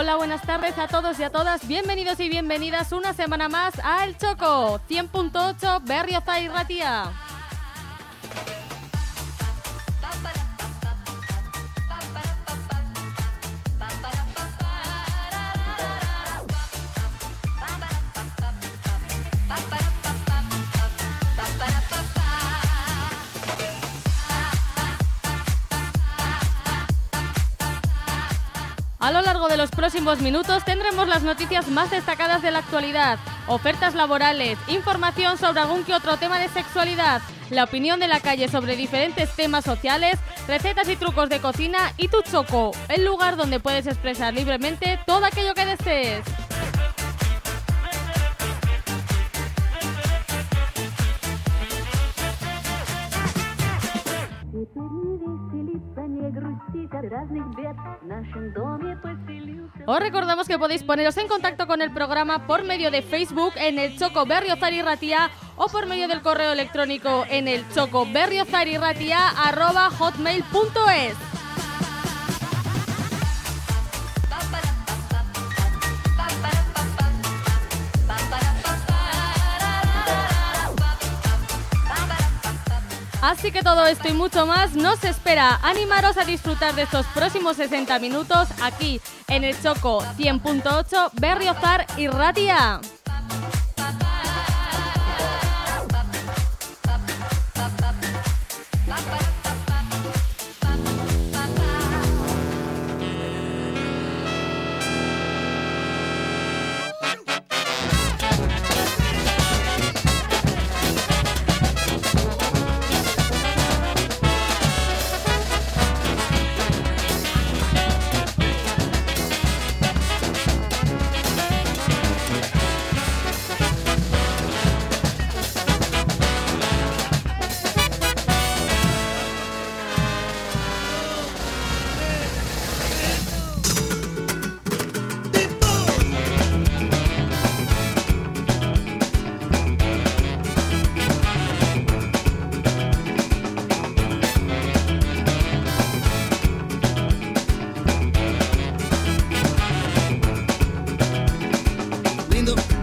Hola, buenas tardes a todos y a todas. Bienvenidos y bienvenidas una semana más a El Choco 100.8 Berrioza y Ratia. Próximos minutos tendremos las noticias más destacadas de la actualidad, ofertas laborales, información sobre algún que otro tema de sexualidad, la opinión de la calle sobre diferentes temas sociales, recetas y trucos de cocina y tu choco, el lugar donde puedes expresar libremente todo aquello que desees. Os recordamos que podéis poneros en contacto con el programa por medio de Facebook en el Choco Berriozar y Ratia o por medio del correo electrónico en el choco Así que todo esto y mucho más nos espera. Animaros a disfrutar de estos próximos 60 minutos aquí en el Choco 100.8 Berriozar y Ratia. Obrigado.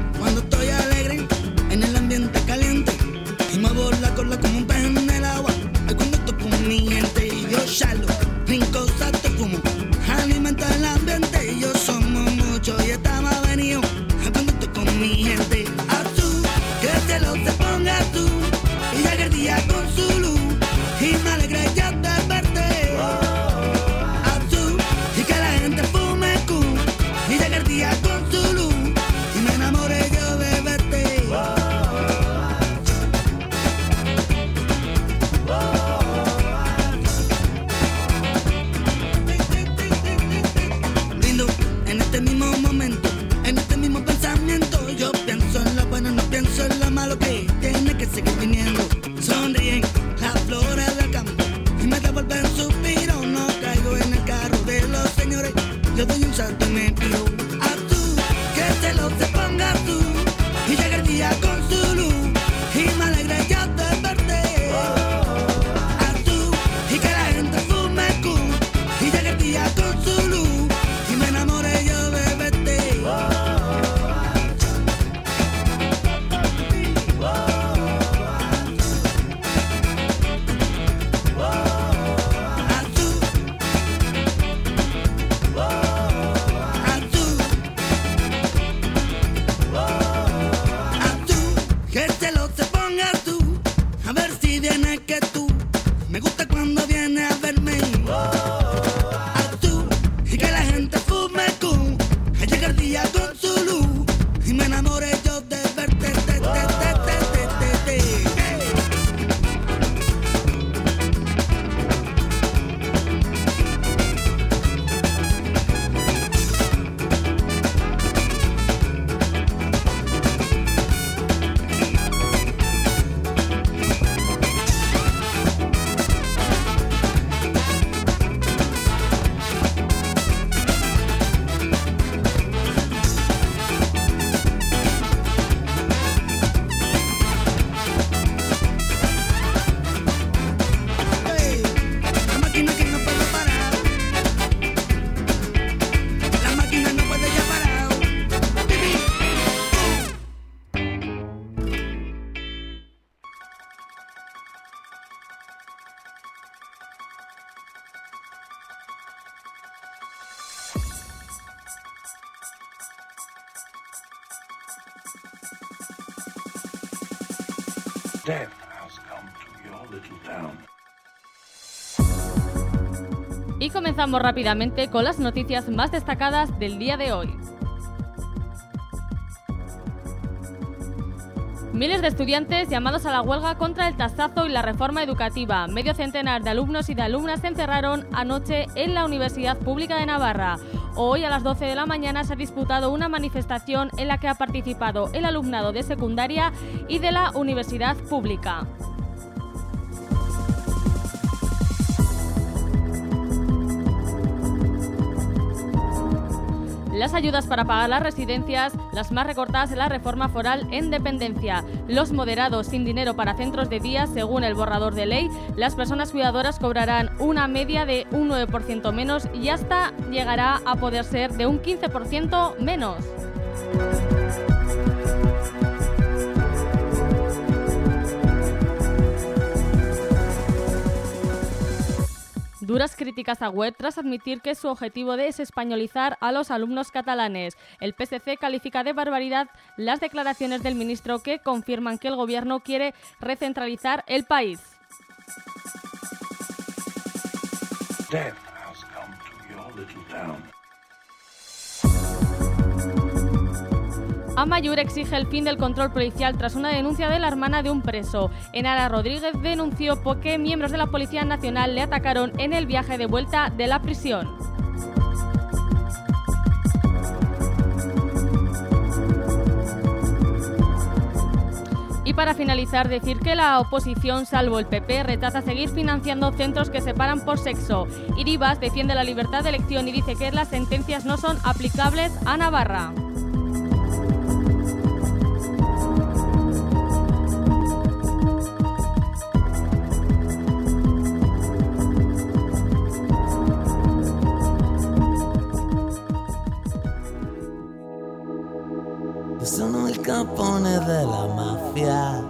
Comenzamos rápidamente con las noticias más destacadas del día de hoy. Miles de estudiantes llamados a la huelga contra el tasazo y la reforma educativa. Medio centenar de alumnos y de alumnas se encerraron anoche en la Universidad Pública de Navarra. Hoy a las 12 de la mañana se ha disputado una manifestación en la que ha participado el alumnado de secundaria y de la Universidad Pública. Las ayudas para pagar las residencias, las más recortadas en la reforma foral en dependencia, los moderados sin dinero para centros de día según el borrador de ley, las personas cuidadoras cobrarán una media de un 9% menos y hasta llegará a poder ser de un 15% menos. Duras críticas a Web tras admitir que su objetivo es españolizar a los alumnos catalanes. El PSC califica de barbaridad las declaraciones del ministro que confirman que el gobierno quiere recentralizar el país. Amayur exige el fin del control policial tras una denuncia de la hermana de un preso. Enara Rodríguez denunció porque miembros de la Policía Nacional le atacaron en el viaje de vuelta de la prisión. Y para finalizar, decir que la oposición, salvo el PP, rechaza seguir financiando centros que separan por sexo. Iribas defiende la libertad de elección y dice que las sentencias no son aplicables a Navarra. Capone della mafia.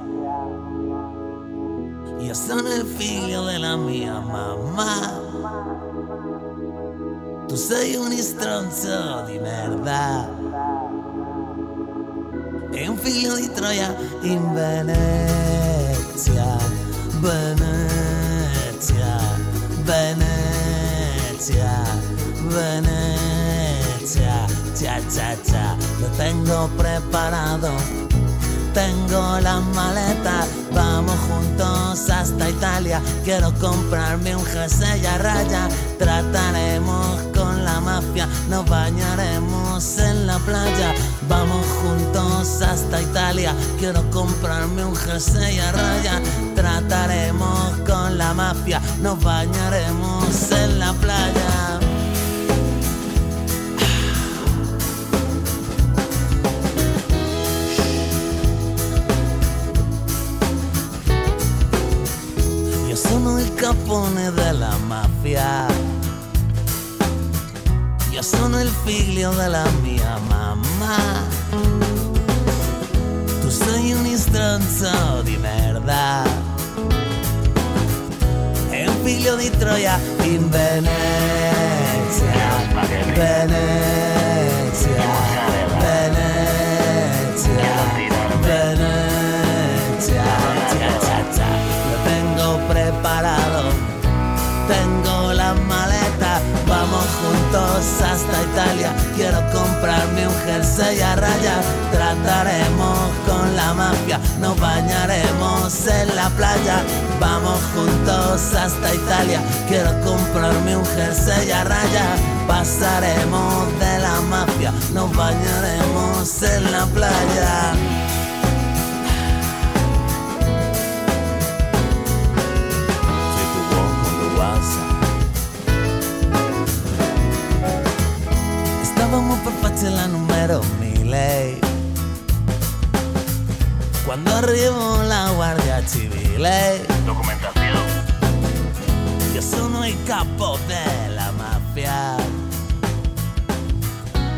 Io sono il figlio della mia mamma. Tu sei un stronzo di merda. E un figlio di Troia in Venezia. Venezia. Venezia. Venezia. Cha, cha, cha. Lo tengo preparado. Tengo la maleta, vamos juntos hasta Italia. Quiero comprarme un jersey a raya. Trataremos con la mafia, nos bañaremos en la playa. Vamos juntos hasta Italia. Quiero comprarme un jersey a raya. Trataremos con la mafia, nos bañaremos en la playa. Capone della mafia. Io sono il figlio della mia mamma. Tu sei un stronzo di merda. È un figlio di Troia in Venezia. Venezia. Venezia. hasta Italia. Quiero comprarme un jersey a raya. Trataremos con la mafia, nos bañaremos en la playa. Vamos juntos hasta Italia. Quiero comprarme un jersey a raya. Pasaremos de la mafia, nos bañaremos en la playa. la número miles. Cuando arribó la Guardia Civil. Documentación. Yo sono el capo de la mafia.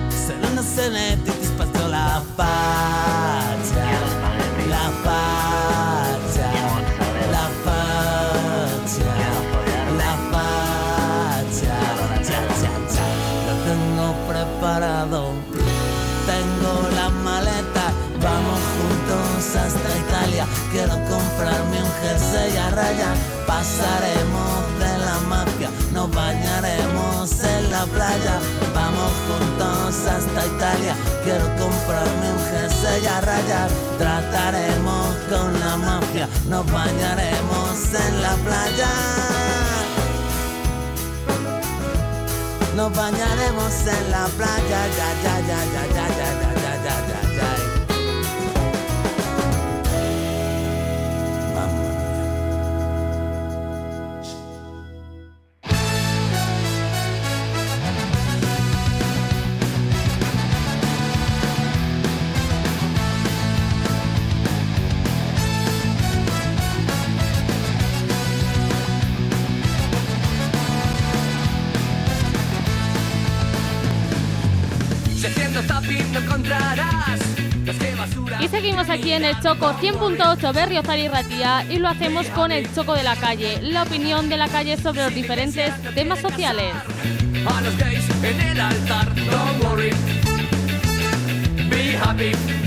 Se non se ne ti la fa. Jersey a raya Pasaremos de la mafia Nos bañaremos en la playa Vamos juntos hasta Italia Quiero comprarme un jersey a raya Trataremos con la mafia Nos bañaremos en la playa Nos bañaremos en la playa, ya, ya, ya, ya, ya, ya, ya, ya, ya, ya, aquí en el Choco 100.8 Berriozar y Ratía y lo hacemos con el Choco de la Calle, la opinión de la calle sobre los diferentes temas sociales. a los gays en el altar. Don't worry, be happy.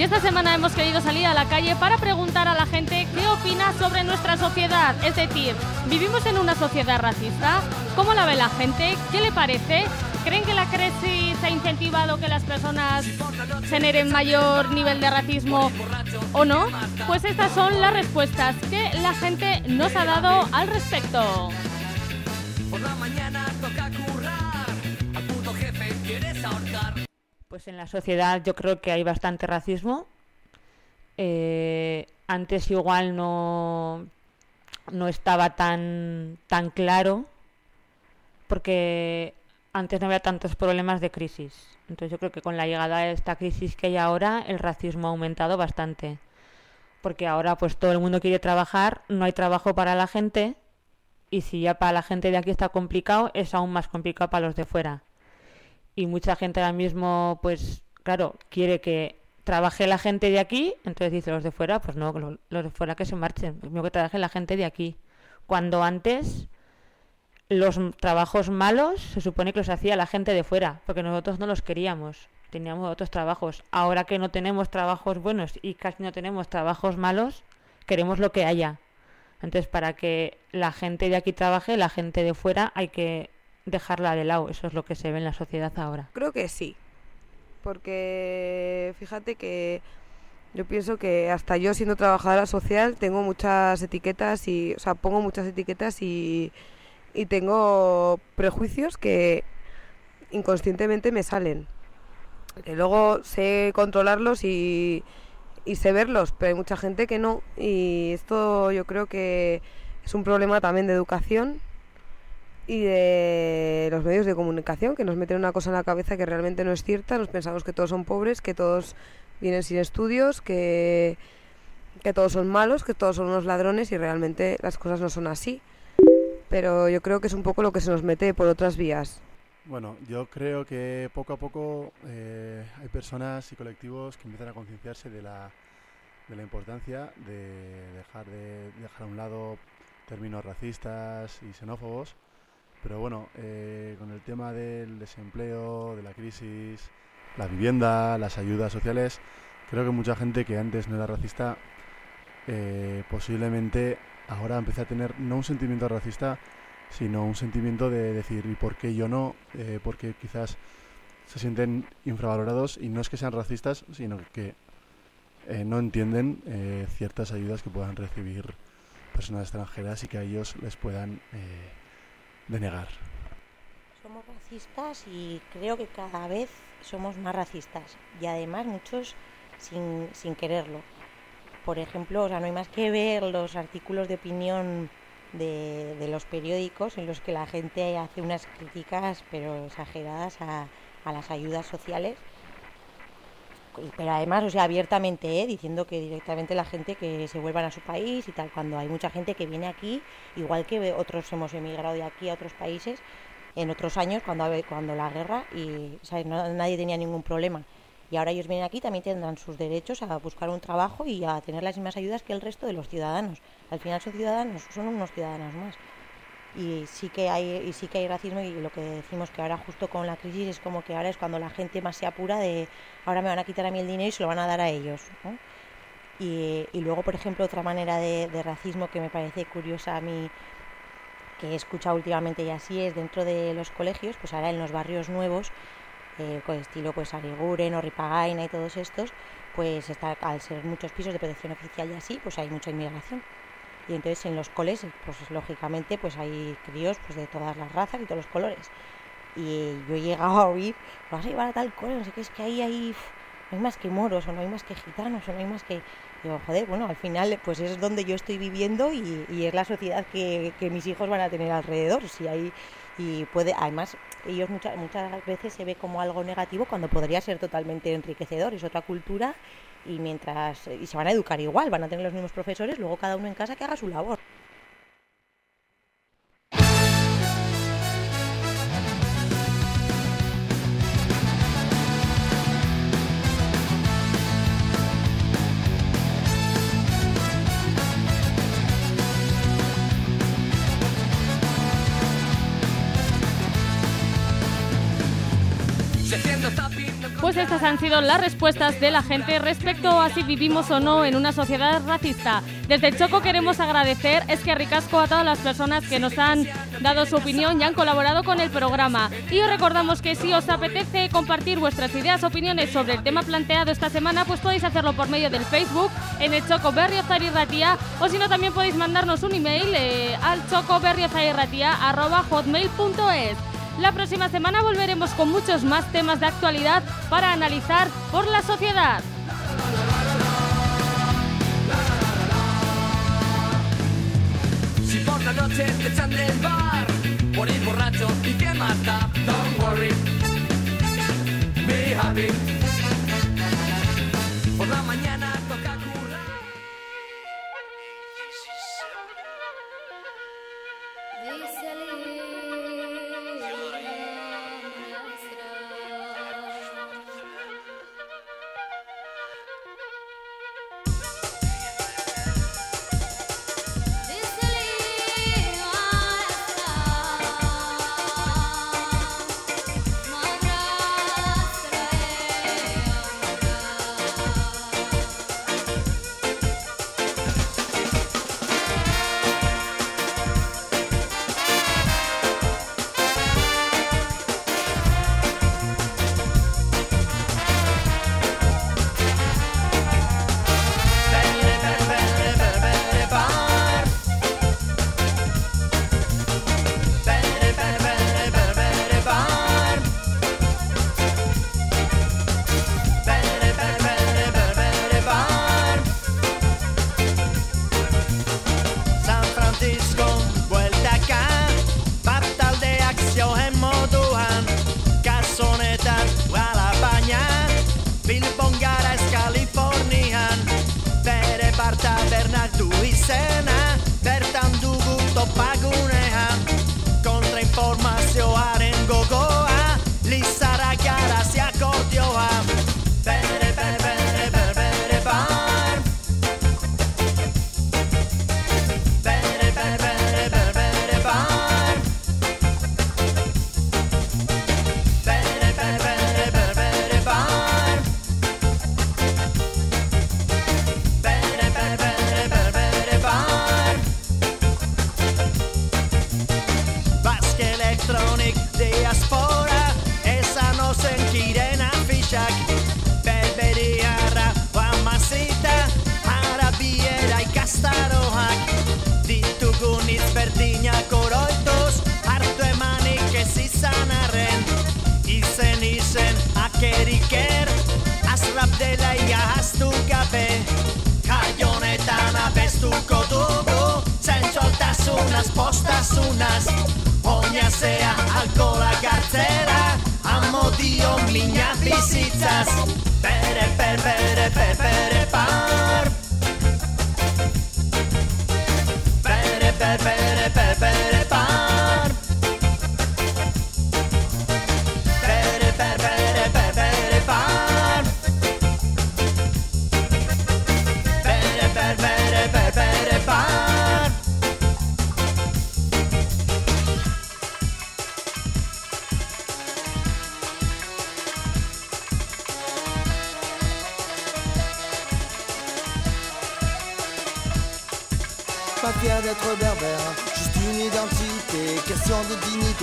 Y esta semana hemos querido salir a la calle para preguntar a la gente qué opina sobre nuestra sociedad. Es decir, ¿vivimos en una sociedad racista? ¿Cómo la ve la gente? ¿Qué le parece? ¿Creen que la crisis ha incentivado que las personas generen mayor nivel de racismo o no? Pues estas son las respuestas que la gente nos ha dado al respecto. Pues en la sociedad yo creo que hay bastante racismo. Eh, antes igual no, no estaba tan, tan claro porque antes no había tantos problemas de crisis. Entonces yo creo que con la llegada de esta crisis que hay ahora el racismo ha aumentado bastante. Porque ahora pues todo el mundo quiere trabajar, no hay trabajo para la gente y si ya para la gente de aquí está complicado, es aún más complicado para los de fuera y mucha gente ahora mismo, pues claro, quiere que trabaje la gente de aquí, entonces dice los de fuera, pues no, los de fuera que se marchen, primero que trabaje la gente de aquí. Cuando antes los trabajos malos se supone que los hacía la gente de fuera, porque nosotros no los queríamos, teníamos otros trabajos. Ahora que no tenemos trabajos buenos y casi no tenemos trabajos malos, queremos lo que haya. Entonces, para que la gente de aquí trabaje, la gente de fuera hay que dejarla de lado. Eso es lo que se ve en la sociedad ahora. Creo que sí. Porque fíjate que yo pienso que hasta yo siendo trabajadora social tengo muchas etiquetas y, o sea, pongo muchas etiquetas y, y tengo prejuicios que inconscientemente me salen. Que luego sé controlarlos y, y sé verlos, pero hay mucha gente que no. Y esto yo creo que es un problema también de educación y de los medios de comunicación que nos meten una cosa en la cabeza que realmente no es cierta, nos pensamos que todos son pobres, que todos vienen sin estudios, que, que todos son malos, que todos son unos ladrones y realmente las cosas no son así. Pero yo creo que es un poco lo que se nos mete por otras vías. Bueno, yo creo que poco a poco eh, hay personas y colectivos que empiezan a concienciarse de la, de la importancia de dejar, de dejar a un lado términos racistas y xenófobos. Pero bueno, eh, con el tema del desempleo, de la crisis, la vivienda, las ayudas sociales, creo que mucha gente que antes no era racista eh, posiblemente ahora empiece a tener no un sentimiento racista, sino un sentimiento de decir, ¿y por qué yo no? Eh, porque quizás se sienten infravalorados y no es que sean racistas, sino que eh, no entienden ciertas ayudas que puedan recibir personas extranjeras y que a ellos les puedan denegar. Somos racistas y creo que cada vez somos más racistas y además muchos sin, sin quererlo. Por ejemplo, o sea, no hay más que ver los artículos de opinión de, de los periódicos en los que la gente hace unas críticas pero exageradas a, a las ayudas sociales pero además, o sea, abiertamente, ¿eh? diciendo que directamente la gente que se vuelvan a su país y tal, cuando hay mucha gente que viene aquí, igual que otros hemos emigrado de aquí a otros países en otros años, cuando, cuando la guerra, y. No- nadie tenía ningún problema. Y ahora ellos vienen aquí, también tendrán sus derechos a buscar un trabajo y a tener las mismas ayudas que el resto de los ciudadanos. Al final son ciudadanos, son unos ciudadanos más y sí que hay y sí que hay racismo y lo que decimos que ahora justo con la crisis es como que ahora es cuando la gente más se apura de ahora me van a quitar a mí el dinero y se lo van a dar a ellos ¿no? y, y luego por ejemplo otra manera de, de racismo que me parece curiosa a mí que he escuchado últimamente y así es dentro de los colegios pues ahora en los barrios nuevos eh, con estilo pues Ariguren o Ripagaina y todos estos pues está, al ser muchos pisos de protección oficial y así pues hay mucha inmigración y entonces en los coles pues lógicamente pues hay críos pues de todas las razas y todos los colores. Y yo he llegado a oír vas a llevar a tal cole no sé qué es que ahí hay no hay más que moros o no hay más que gitanos o no hay más que digo joder bueno al final pues es donde yo estoy viviendo y, y es la sociedad que, que mis hijos van a tener alrededor si hay y puede además ellos muchas muchas veces se ve como algo negativo cuando podría ser totalmente enriquecedor es otra cultura y mientras y se van a educar igual van a tener los mismos profesores luego cada uno en casa que haga su labor Pues estas han sido las respuestas de la gente respecto a si vivimos o no en una sociedad racista. Desde Choco queremos agradecer es que ricasco a todas las personas que nos han dado su opinión y han colaborado con el programa. Y os recordamos que si os apetece compartir vuestras ideas, opiniones sobre el tema planteado esta semana, pues podéis hacerlo por medio del Facebook en el Choco Berriozariratia o si no también podéis mandarnos un email eh, al chocoberriozariratia@hotmail.es. La próxima semana volveremos con muchos más temas de actualidad para analizar por la sociedad.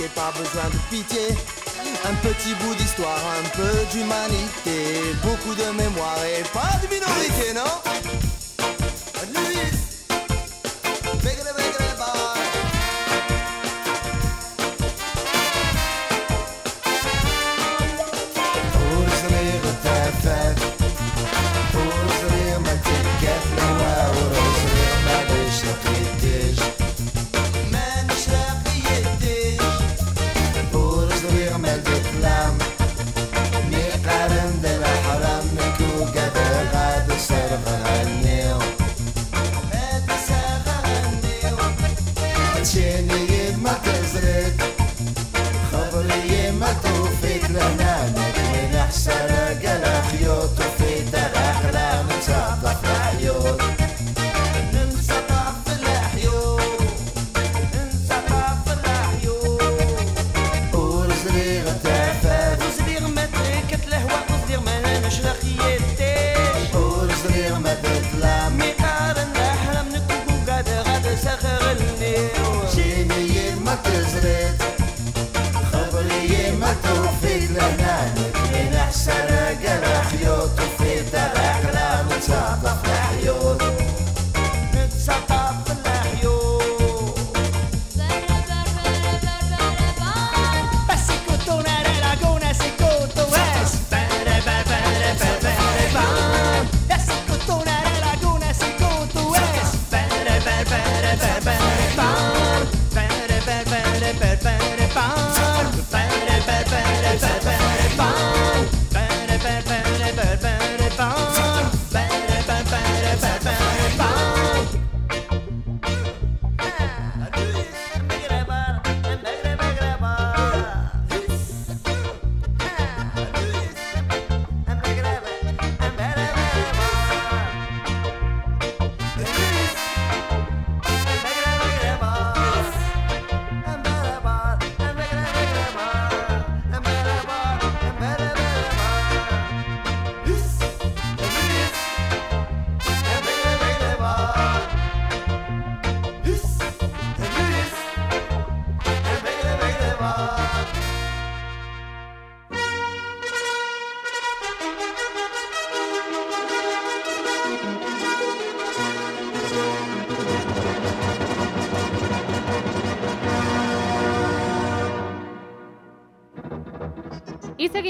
Pas besoin de pitié. Un petit bout d'histoire, un peu d'humanité, beaucoup de mémoire et pas de minorité, non?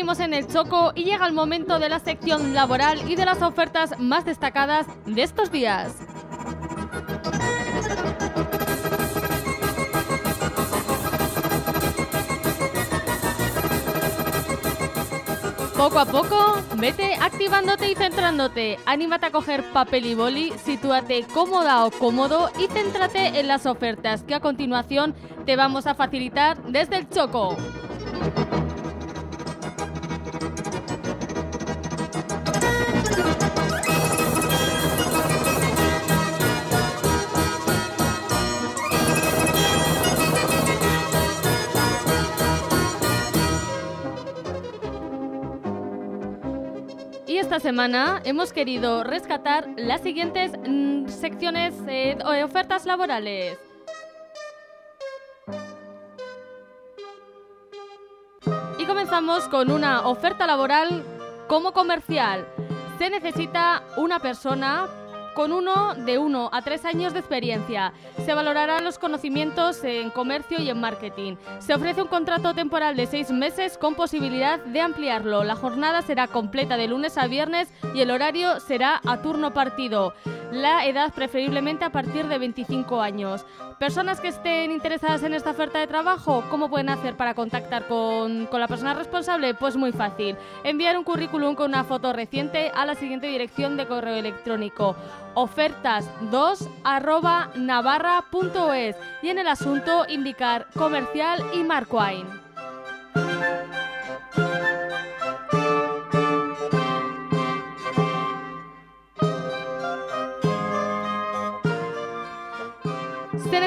En el Choco y llega el momento de la sección laboral y de las ofertas más destacadas de estos días. Poco a poco, vete activándote y centrándote. Anímate a coger papel y boli, sitúate cómoda o cómodo y céntrate en las ofertas que a continuación te vamos a facilitar desde el Choco. Esta semana hemos querido rescatar las siguientes mm, secciones eh, o ofertas laborales. Y comenzamos con una oferta laboral como comercial. Se necesita una persona con uno de 1 a 3 años de experiencia. Se valorarán los conocimientos en comercio y en marketing. Se ofrece un contrato temporal de 6 meses con posibilidad de ampliarlo. La jornada será completa de lunes a viernes y el horario será a turno partido. La edad preferiblemente a partir de 25 años. Personas que estén interesadas en esta oferta de trabajo, ¿cómo pueden hacer para contactar con, con la persona responsable? Pues muy fácil. Enviar un currículum con una foto reciente a la siguiente dirección de correo electrónico ofertas2 arroba navarra.es y en el asunto indicar comercial y Marquine.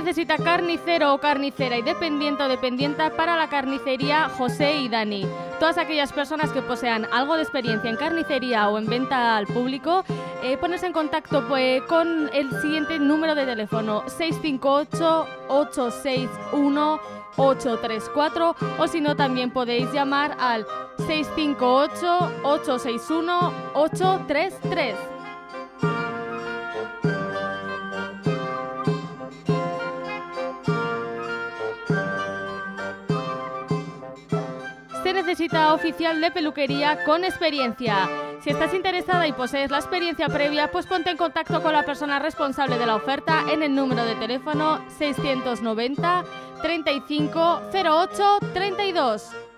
Necesita carnicero o carnicera y dependiente o dependienta para la carnicería José y Dani. Todas aquellas personas que posean algo de experiencia en carnicería o en venta al público, eh, ponerse en contacto pues, con el siguiente número de teléfono 658-861-834 o si no también podéis llamar al 658-861-833. Se necesita oficial de peluquería con experiencia. Si estás interesada y posees la experiencia previa, pues ponte en contacto con la persona responsable de la oferta en el número de teléfono 690 35 08 32.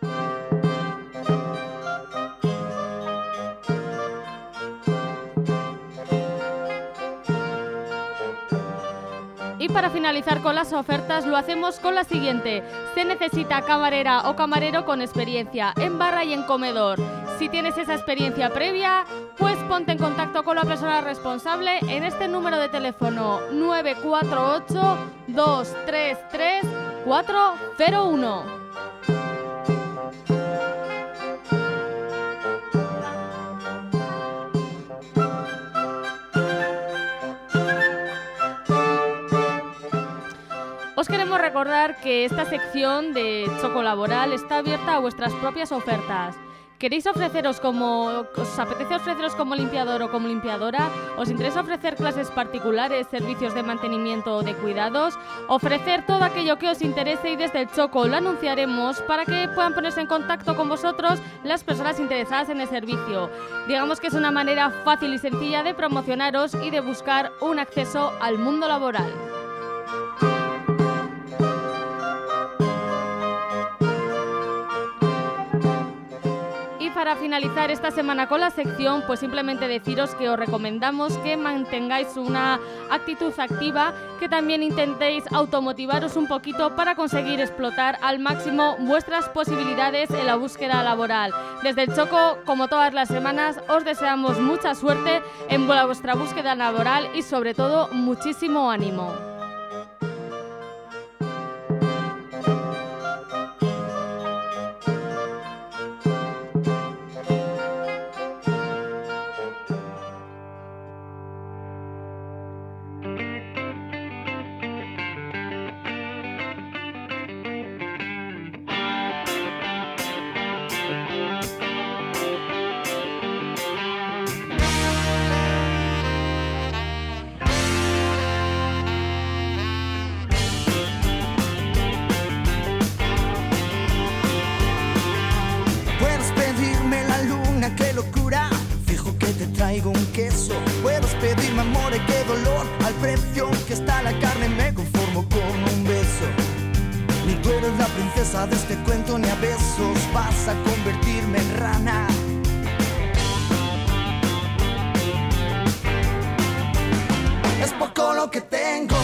Y para finalizar con las ofertas lo hacemos con la siguiente. Se necesita camarera o camarero con experiencia en barra y en comedor. Si tienes esa experiencia previa, pues ponte en contacto con la persona responsable en este número de teléfono 948 233 401. Os queremos recordar que esta sección de Choco Laboral está abierta a vuestras propias ofertas. ¿Queréis ofreceros como, os apetece ofreceros como limpiador o como limpiadora? ¿Os interesa ofrecer clases particulares, servicios de mantenimiento o de cuidados? Ofrecer todo aquello que os interese y desde el Choco lo anunciaremos para que puedan ponerse en contacto con vosotros las personas interesadas en el servicio. Digamos que es una manera fácil y sencilla de promocionaros y de buscar un acceso al mundo laboral. Para finalizar esta semana con la sección, pues simplemente deciros que os recomendamos que mantengáis una actitud activa, que también intentéis automotivaros un poquito para conseguir explotar al máximo vuestras posibilidades en la búsqueda laboral. Desde el Choco, como todas las semanas, os deseamos mucha suerte en vuestra búsqueda laboral y sobre todo muchísimo ánimo. Queso. Puedes pedirme amor y qué dolor. Al precio que está la carne me conformo con un beso. Ni tú eres la princesa de este cuento ni a besos vas a convertirme en rana. Es poco lo que tengo,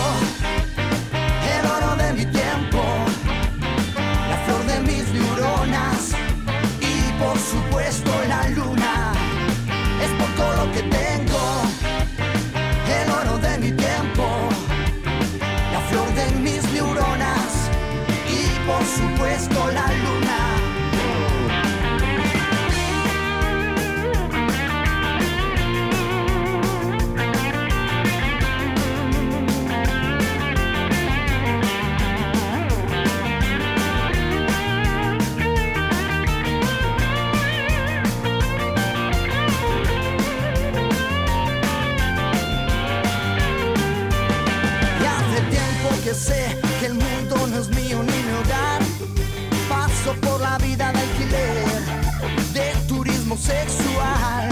sexual.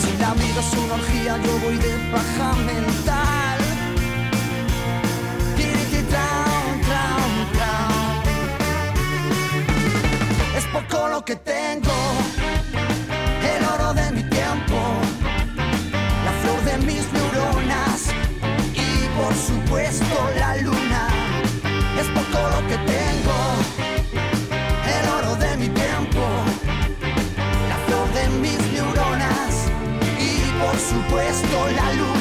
Si la vida es una orgía, yo voy de paja mental. Traum, traum, traum. Es poco lo que tengo, el oro de mi tiempo, la flor de mis neuronas y por supuesto la luna. Supuesto la luna.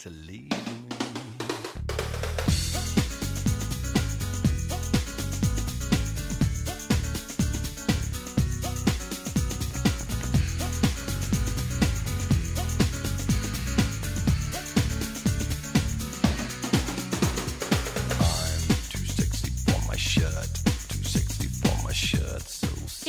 To leave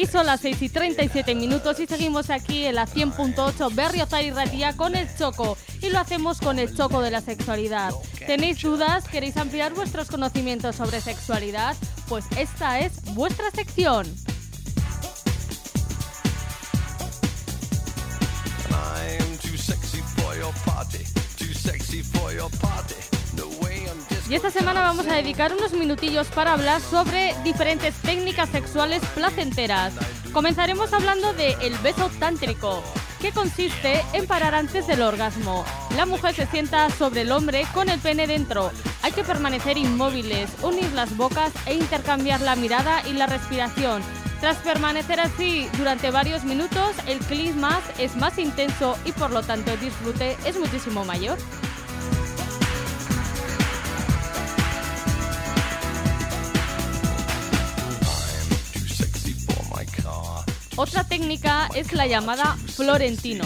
Y son las 6 y 37 minutos y seguimos aquí en la 100.8 Berriozar y Ratía con el Choco. Y lo hacemos con el Choco de la sexualidad. ¿Tenéis dudas? ¿Queréis ampliar vuestros conocimientos sobre sexualidad? Pues esta es vuestra sección. Y esta semana vamos a dedicar unos minutillos para hablar sobre diferentes técnicas sexuales placenteras. Comenzaremos hablando de el beso tántrico, que consiste en parar antes del orgasmo. La mujer se sienta sobre el hombre con el pene dentro. Hay que permanecer inmóviles, unir las bocas e intercambiar la mirada y la respiración. Tras permanecer así durante varios minutos, el clímax es más intenso y por lo tanto el disfrute es muchísimo mayor. Otra técnica es la llamada florentino,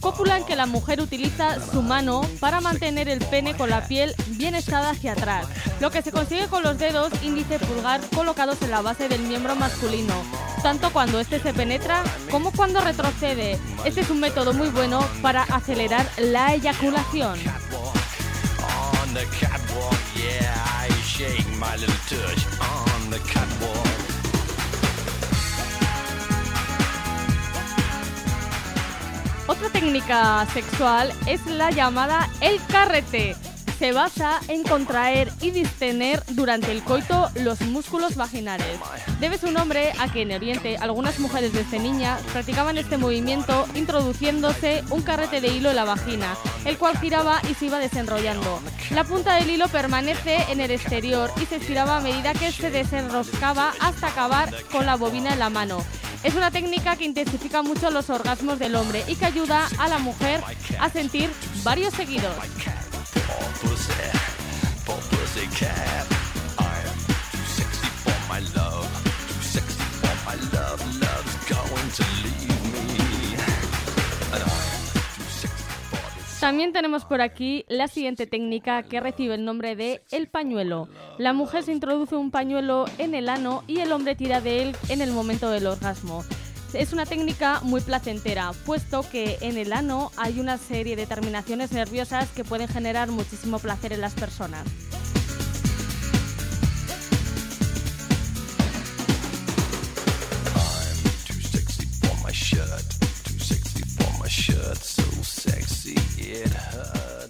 cópula en que la mujer utiliza su mano para mantener el pene con la piel bien echada hacia atrás, lo que se consigue con los dedos índice pulgar colocados en la base del miembro masculino, tanto cuando este se penetra como cuando retrocede. Este es un método muy bueno para acelerar la eyaculación. Otra técnica sexual es la llamada el carrete. Se basa en contraer y distener durante el coito los músculos vaginales. Debe su nombre a que en Oriente algunas mujeres desde niña practicaban este movimiento introduciéndose un carrete de hilo en la vagina, el cual giraba y se iba desenrollando. La punta del hilo permanece en el exterior y se estiraba a medida que se desenroscaba hasta acabar con la bobina en la mano. Es una técnica que intensifica mucho los orgasmos del hombre y que ayuda a la mujer a sentir varios seguidos. También tenemos por aquí la siguiente técnica que recibe el nombre de el pañuelo. La mujer se introduce un pañuelo en el ano y el hombre tira de él en el momento del orgasmo. Es una técnica muy placentera, puesto que en el ano hay una serie de terminaciones nerviosas que pueden generar muchísimo placer en las personas.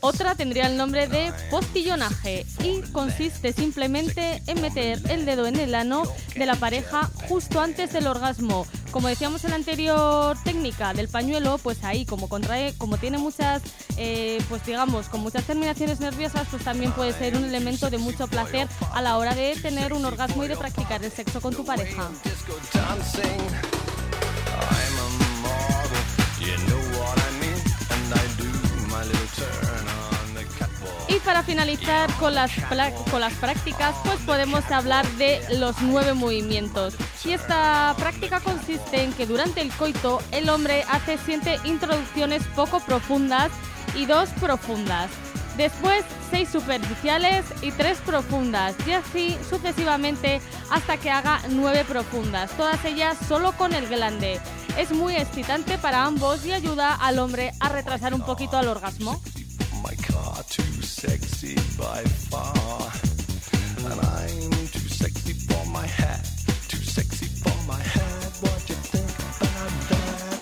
Otra tendría el nombre de postillonaje y consiste simplemente en meter el dedo en el ano de la pareja justo antes del orgasmo. Como decíamos en la anterior técnica del pañuelo, pues ahí como contrae, como tiene muchas, eh, pues digamos, con muchas terminaciones nerviosas, pues también puede ser un elemento de mucho placer a la hora de tener un orgasmo y de practicar el sexo con tu pareja. Y para finalizar con las, con las prácticas, pues podemos hablar de los nueve movimientos. Y esta práctica consiste en que durante el coito el hombre hace siete introducciones poco profundas y dos profundas. Después seis superficiales y tres profundas. Y así sucesivamente hasta que haga nueve profundas. Todas ellas solo con el glande. Es muy excitante para ambos y ayuda al hombre a retrasar un poquito al orgasmo. My car too sexy by far. And I'm too sexy for my hat. Too sexy for my hat. What you think about that?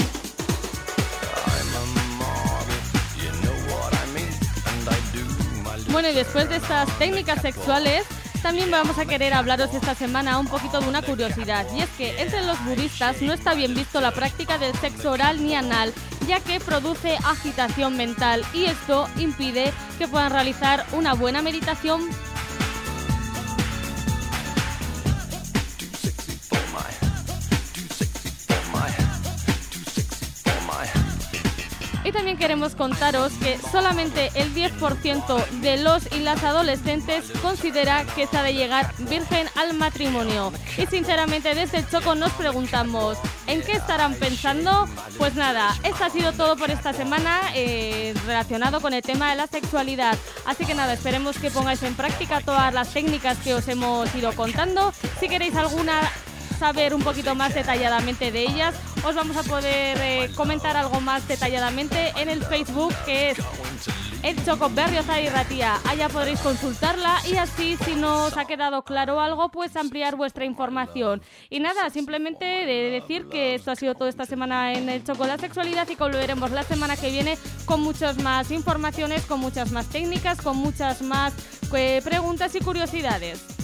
I'm a model. You know what I mean. And I do my little Bueno, y después de estas técnicas sexuales, también vamos a querer hablaros esta semana un poquito de una curiosidad, y es que entre los budistas no está bien visto la práctica del sexo oral ni anal, ya que produce agitación mental y esto impide que puedan realizar una buena meditación Y también queremos contaros que solamente el 10% de los y las adolescentes considera que se ha de llegar virgen al matrimonio. Y sinceramente desde el Choco nos preguntamos, ¿en qué estarán pensando? Pues nada, esto ha sido todo por esta semana eh, relacionado con el tema de la sexualidad. Así que nada, esperemos que pongáis en práctica todas las técnicas que os hemos ido contando. Si queréis alguna saber un poquito más detalladamente de ellas, os vamos a poder eh, comentar algo más detalladamente en el Facebook que es el Choco Berriozar y Ratía. Allá podréis consultarla y así si no os ha quedado claro algo, pues ampliar vuestra información. Y nada, simplemente de decir que esto ha sido todo esta semana en el Choco la Sexualidad y que volveremos la semana que viene con muchas más informaciones, con muchas más técnicas, con muchas más eh, preguntas y curiosidades.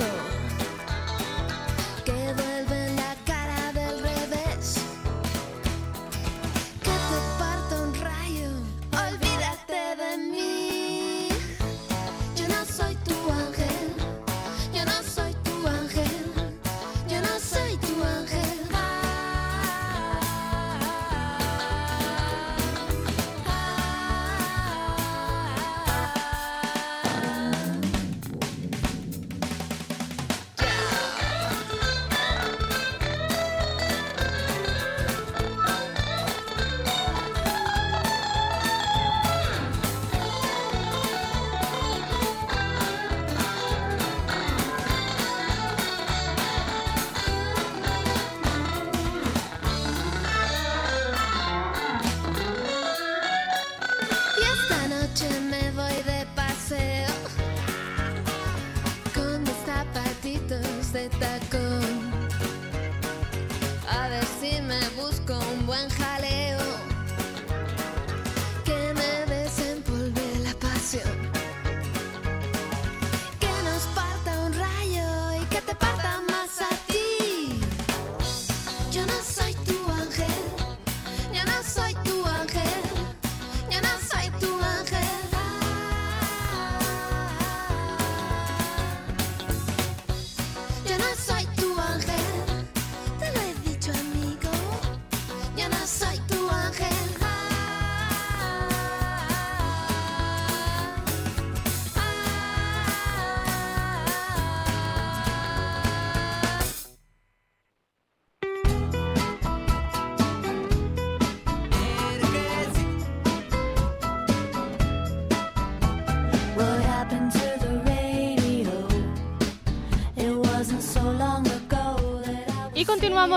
also.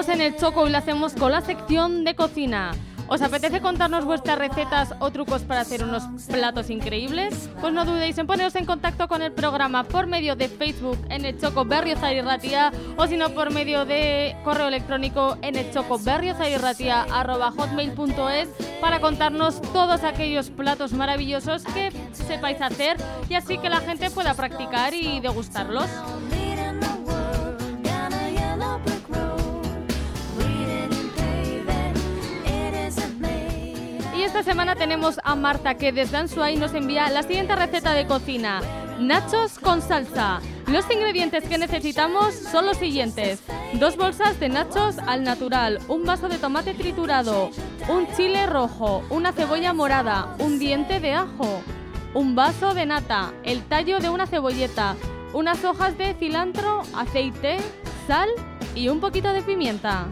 Continuamos en el Choco y lo hacemos con la sección de cocina. ¿Os apetece contarnos vuestras recetas o trucos para hacer unos platos increíbles? Pues no dudéis en poneros en contacto con el programa por medio de Facebook en el Choco Berriozar y Ratia o si no por medio de correo electrónico en el Choco hotmail.es para contarnos todos aquellos platos maravillosos que sepáis hacer y así que la gente pueda practicar y degustarlos. Esta semana tenemos a Marta que desde Ansuay nos envía la siguiente receta de cocina. Nachos con salsa. Los ingredientes que necesitamos son los siguientes. Dos bolsas de nachos al natural, un vaso de tomate triturado, un chile rojo, una cebolla morada, un diente de ajo, un vaso de nata, el tallo de una cebolleta, unas hojas de cilantro, aceite, sal y un poquito de pimienta.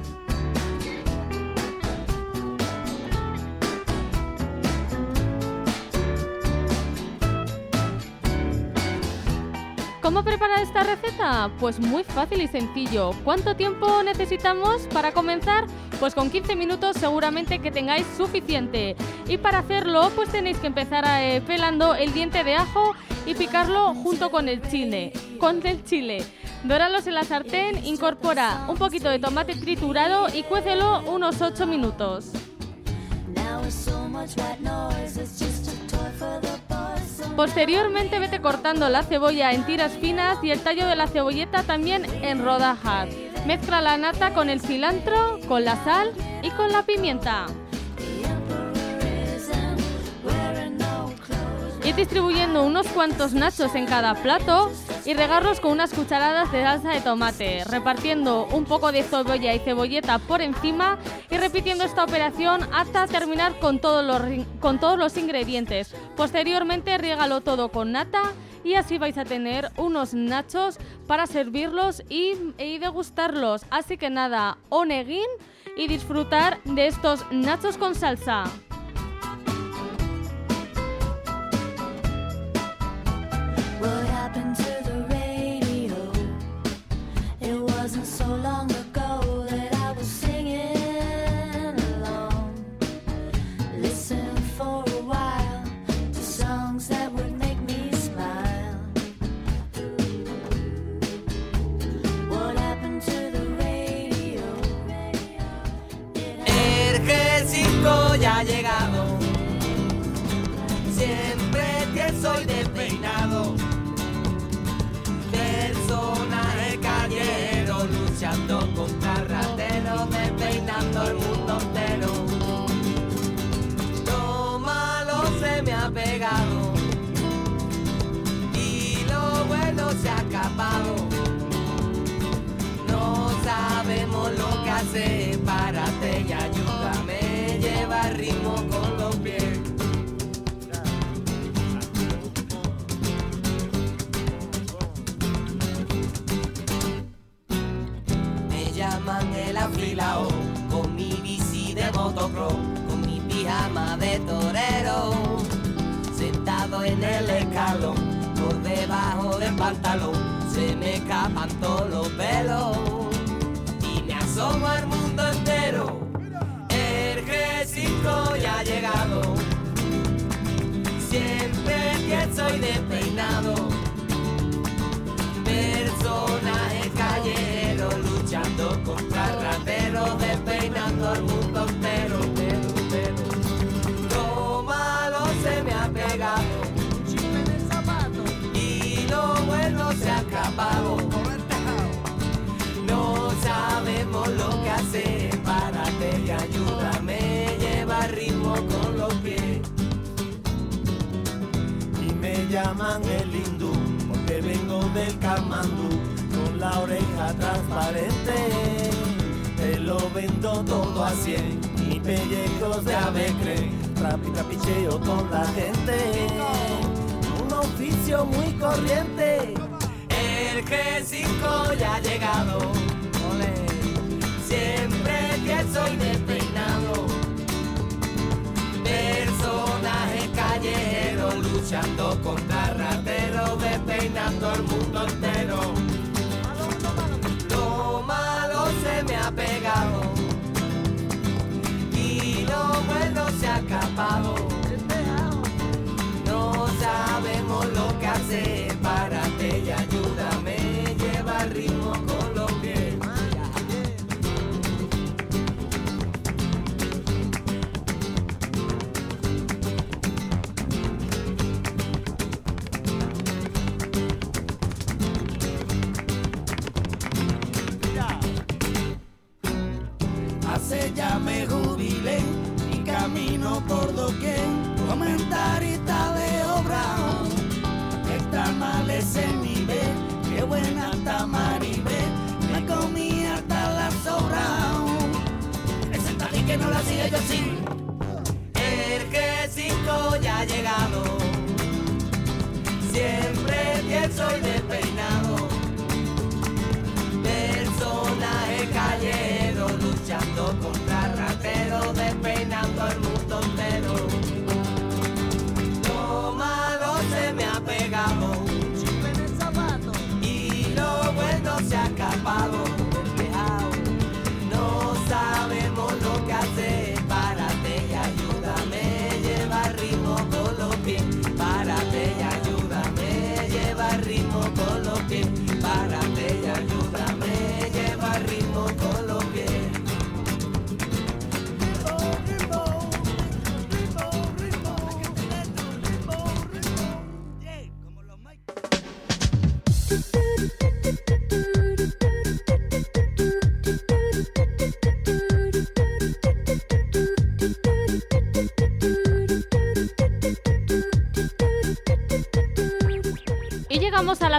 ¿Cómo preparar esta receta? Pues muy fácil y sencillo. ¿Cuánto tiempo necesitamos para comenzar? Pues con 15 minutos seguramente que tengáis suficiente. Y para hacerlo, pues tenéis que empezar eh, pelando el diente de ajo y picarlo junto con el chile. Con el chile. Dóralos en la sartén, incorpora un poquito de tomate triturado y cuécelo unos 8 minutos. Posteriormente vete cortando la cebolla en tiras finas y el tallo de la cebolleta también en rodajas. Mezcla la nata con el cilantro, con la sal y con la pimienta. Ir distribuyendo unos cuantos nachos en cada plato y regarlos con unas cucharadas de salsa de tomate, repartiendo un poco de cebolla y cebolleta por encima y repitiendo esta operación hasta terminar con todos los, con todos los ingredientes. Posteriormente riégalo todo con nata y así vais a tener unos nachos para servirlos y, y degustarlos. Así que nada, oneguín y disfrutar de estos nachos con salsa. soy de peinado, personaje callero, luchando con carratero, despeinando el mundo entero. Lo malo se me ha pegado y lo bueno se ha escapado. No sabemos lo que hacemos con mi bici de motocross, con mi pijama de torero, sentado en el escalón, por debajo del pantalón, se me escapan todos los pelos y me asomo al mundo entero. El G5 ya ha llegado, siempre empiezo y despeinado. Personajes callejeros luchando contra rateros, al mundo entero. Lo malo se me ha pegado, y lo bueno se ha escapado. No sabemos lo que hacer, párate y ayúdame, lleva ritmo con los pies. y me llaman el hindú porque vengo del Kamandú con la oreja transparente. Lo vendo todo a cien y pellejos de avecre, trap y trapicheo con la gente. Un oficio muy corriente. El G5 ya ha llegado, siempre pienso y despeinado. Personajes callejeros luchando contra rateros, despeinando al mundo entero.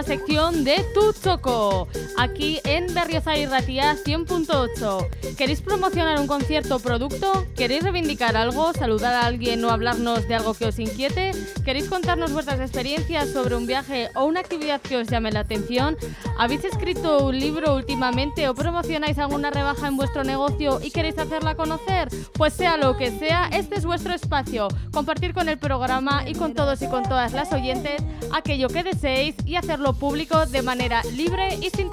Sección de Tu Choco, aquí en Berriozar y Ratia 100.8. ¿Queréis promocionar un concierto o producto? ¿Queréis reivindicar algo, saludar a alguien o hablarnos de algo que os inquiete? ¿Queréis contarnos vuestras experiencias sobre un viaje o una actividad que os llame la atención? ¿Habéis escrito un libro últimamente o promocionáis alguna rebaja en vuestro negocio y queréis hacerla conocer? Pues sea lo que sea, este es vuestro espacio. Compartir con el programa y con todos y con todas las oyentes aquello que deseéis y hacerlo público de manera libre y sin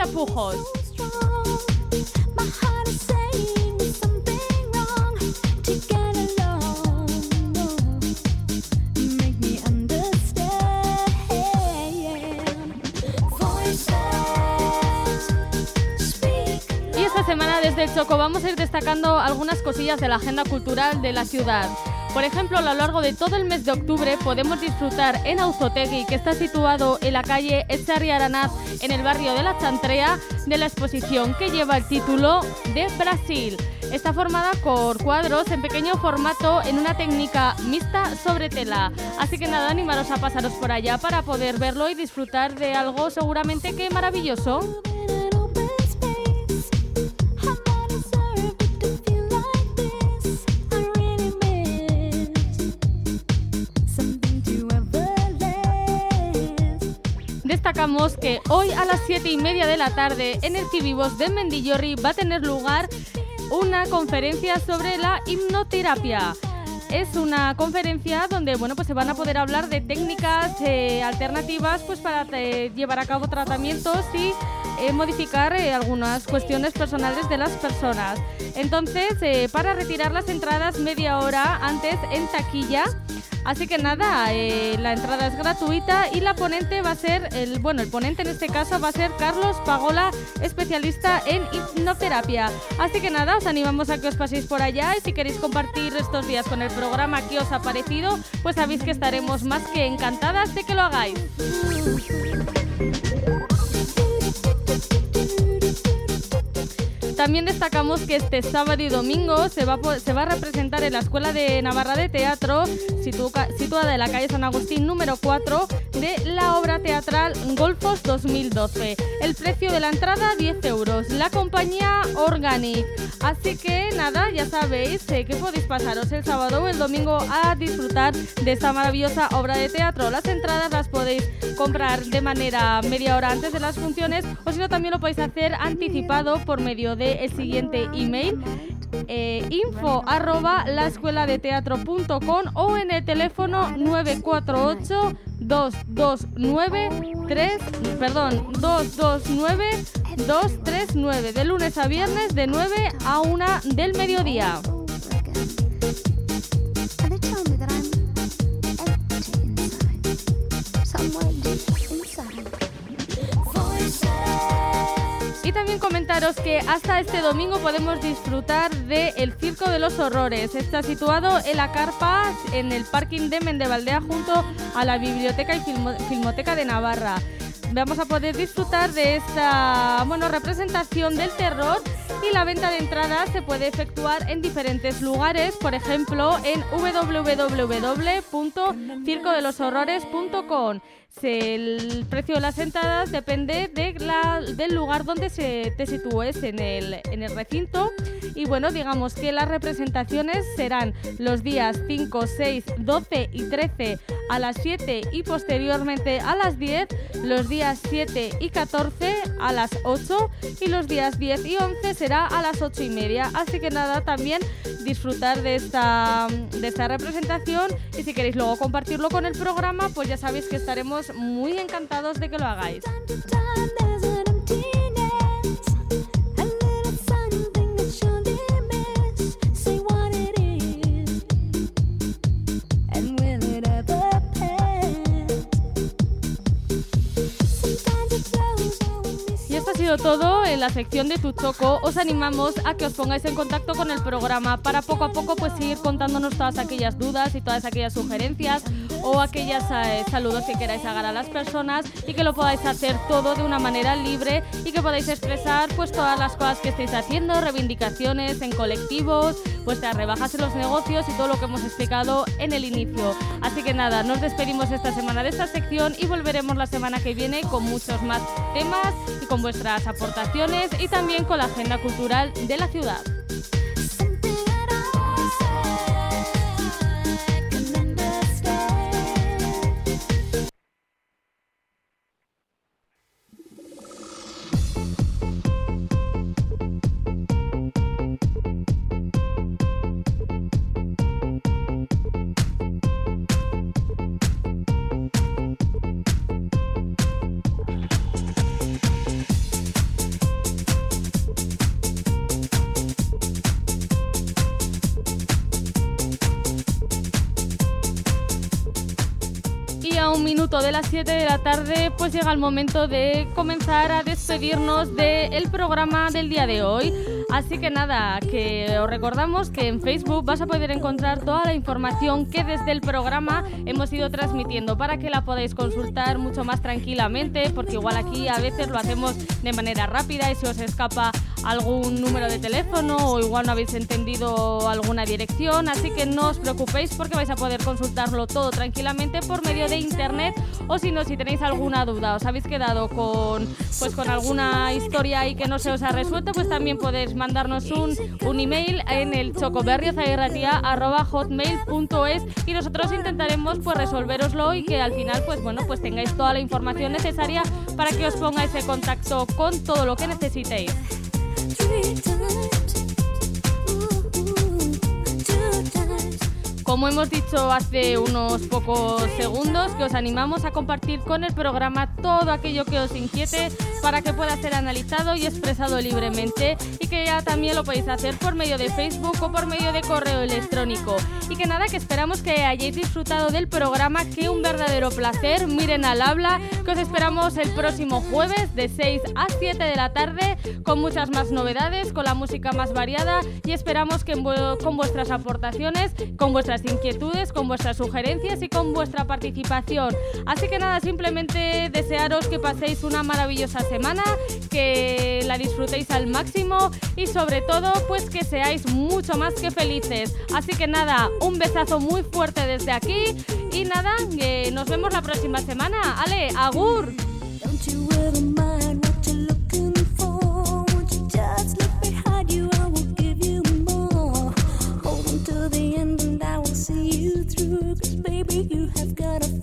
Y esta semana desde el Choco vamos a ir destacando algunas cosillas de la agenda cultural de la ciudad. Por ejemplo, a lo largo de todo el mes de octubre podemos disfrutar en Auzotegui, que está situado en la calle Echarri Aranaz, en el barrio de La Chantrea, de la exposición que lleva el título de Brasil. Está formada por cuadros en pequeño formato en una técnica mixta sobre tela. Así que nada, animaros a pasaros por allá para poder verlo y disfrutar de algo seguramente que maravilloso. Destacamos que hoy a las 7 y media de la tarde en el Cibibos de Mendillorri va a tener lugar una conferencia sobre la hipnoterapia. Es una conferencia donde bueno, pues se van a poder hablar de técnicas eh, alternativas pues para eh, llevar a cabo tratamientos y eh, modificar algunas cuestiones personales de las personas. Entonces, para retirar las entradas media hora antes en taquilla. Así que nada, eh, la entrada es gratuita y la ponente va a ser, el, bueno, el ponente en este caso va a ser Carlos Pagola, especialista en hipnoterapia. Así que nada, os animamos a que os paséis por allá y si queréis compartir estos días con el programa que os ha parecido, pues sabéis que estaremos más que encantadas de que lo hagáis. También destacamos que este sábado y domingo se va, se va a representar en la Escuela de Navarra de Teatro, situ- situada en la calle San Agustín número 4, de la obra teatral Golfos 2012. El precio de la entrada 10 euros. La compañía Organic. Así que nada, ya sabéis eh, que podéis pasaros el sábado o el domingo a disfrutar de esta maravillosa obra de teatro. Las entradas las podéis comprar de manera media hora antes de las funciones o si no también lo podéis hacer anticipado por medio del siguiente email eh, info arroba la escuela de teatro.com o en el teléfono 948 229 3 perdón 229 239 de lunes a viernes de 9 a 1 del mediodía. Y también comentaros que hasta este domingo podemos disfrutar de El Circo de los Horrores. Está situado en la carpa en el parking de Mendevaldea junto a la Biblioteca y Filmo- Filmoteca de Navarra. Vamos a poder disfrutar de esta bueno, representación del terror y la venta de entradas se puede efectuar en diferentes lugares, por ejemplo en www.circodeloshorrores.com. El precio de las entradas depende de la- del lugar donde se te sitúes en el, en el recinto. Y bueno, digamos que las representaciones serán los días 5, 6, 12 y 13 a las 7 y posteriormente a las 10, los días 7 y 14 a las 8 y los días 10 y 11 será a las 8 y media. Así que nada, también disfrutar de esta, de esta representación y si queréis luego compartirlo con el programa, pues ya sabéis que estaremos muy encantados de que lo hagáis. Sido todo en la sección de Tu Choco. Os animamos a que os pongáis en contacto con el programa para poco a poco pues seguir contándonos todas aquellas dudas y todas aquellas sugerencias o aquellas eh, saludos que queráis hacer a las personas y que lo podáis hacer todo de una manera libre y que podáis expresar pues todas las cosas que estáis haciendo, reivindicaciones en colectivos, vuestras rebajas en los negocios y todo lo que hemos explicado en el inicio. Así que nada, nos despedimos esta semana de esta sección y volveremos la semana que viene con muchos más temas y con vuestras aportaciones y también con la agenda cultural de la ciudad. De las 7 de la tarde, pues llega el momento de comenzar a despedirnos del programa del día de hoy. Así que nada, que os recordamos que en Facebook vas a poder encontrar toda la información que desde el programa hemos ido transmitiendo para que la podáis consultar mucho más tranquilamente, porque igual aquí a veces lo hacemos de manera rápida y se os escapa algún número de teléfono o igual no habéis entendido alguna dirección, así que no os preocupéis porque vais a poder consultarlo todo tranquilamente por medio de internet o si no, si tenéis alguna duda, os habéis quedado con, pues, con alguna historia y que no se os ha resuelto, pues también podéis mandarnos un, un email en el chocoberriozaguerratia.hotmail.es y nosotros intentaremos pues resolveroslo y que al final pues bueno pues tengáis toda la información necesaria para que os pongáis en contacto con todo lo que necesitéis. Three times. Como hemos dicho hace unos pocos segundos, que os animamos a compartir con el programa todo aquello que os inquiete para que pueda ser analizado y expresado libremente y que ya también lo podéis hacer por medio de Facebook o por medio de correo electrónico. Y que nada, que esperamos que hayáis disfrutado del programa, que un verdadero placer, miren al habla, que os esperamos el próximo jueves de 6 a 7 de la tarde con muchas más novedades, con la música más variada y esperamos que con vuestras aportaciones, con vuestras inquietudes, con vuestras sugerencias y con vuestra participación. Así que nada, simplemente desearos que paséis una maravillosa semana, que la disfrutéis al máximo y sobre todo pues que seáis mucho más que felices. Así que nada, un besazo muy fuerte desde aquí y nada, nos vemos la próxima semana. Ale, agur. you have got a